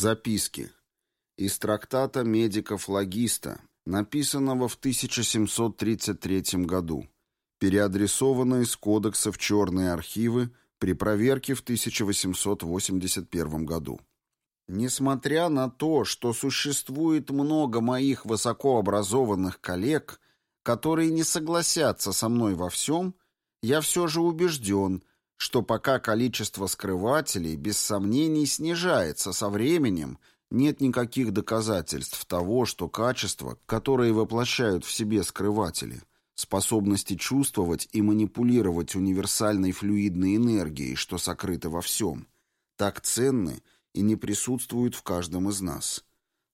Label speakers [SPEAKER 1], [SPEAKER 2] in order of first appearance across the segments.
[SPEAKER 1] Записки. Из трактата медиков-логиста, написанного в 1733 году, переадресованного из кодекса в черные архивы при проверке в 1881 году. Несмотря на то, что существует много моих высокообразованных коллег, которые не согласятся со мной во всем, я все же убежден, что пока количество скрывателей без сомнений снижается со временем, нет никаких доказательств того, что качества, которые воплощают в себе скрыватели, способности чувствовать и манипулировать универсальной флюидной энергией, что сокрыто во всем, так ценны и не присутствуют в каждом из нас.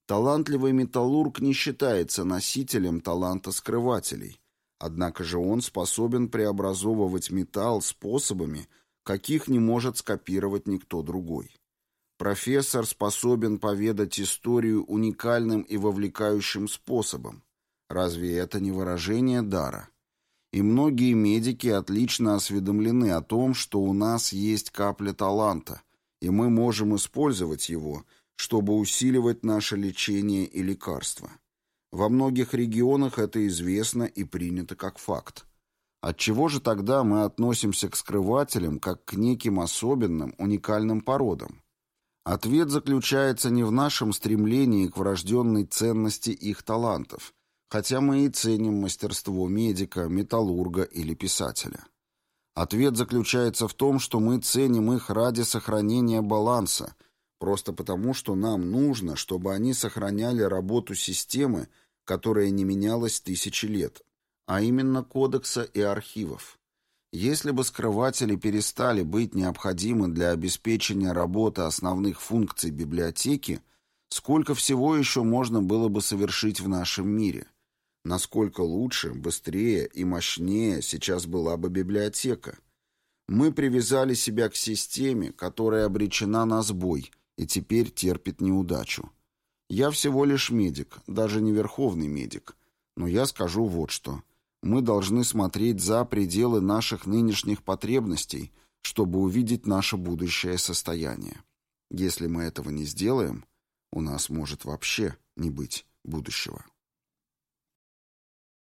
[SPEAKER 1] Талантливый металлург не считается носителем таланта скрывателей, однако же он способен преобразовывать металл способами, каких не может скопировать никто другой. Профессор способен поведать историю уникальным и вовлекающим способом. Разве это не выражение дара? И многие медики отлично осведомлены о том, что у нас есть капля таланта, и мы можем использовать его, чтобы усиливать наше лечение и лекарства. Во многих регионах это известно и принято как факт. Отчего же тогда мы относимся к скрывателям как к неким особенным, уникальным породам? Ответ заключается не в нашем стремлении к врожденной ценности их талантов, хотя мы и ценим мастерство медика, металлурга или писателя. Ответ заключается в том, что мы ценим их ради сохранения баланса, просто потому, что нам нужно, чтобы они сохраняли работу системы, которая не менялась тысячи лет, а именно кодекса и архивов. Если бы скрыватели перестали быть необходимы для обеспечения работы основных функций библиотеки, сколько всего еще можно было бы совершить в нашем мире? Насколько лучше, быстрее и мощнее сейчас была бы библиотека? Мы привязали себя к системе, которая обречена на сбой и теперь терпит неудачу. Я всего лишь медик, даже не верховный медик, но я скажу вот что – мы должны смотреть за пределы наших нынешних потребностей, чтобы увидеть наше будущее состояние. Если мы этого не сделаем, у нас может вообще не быть будущего.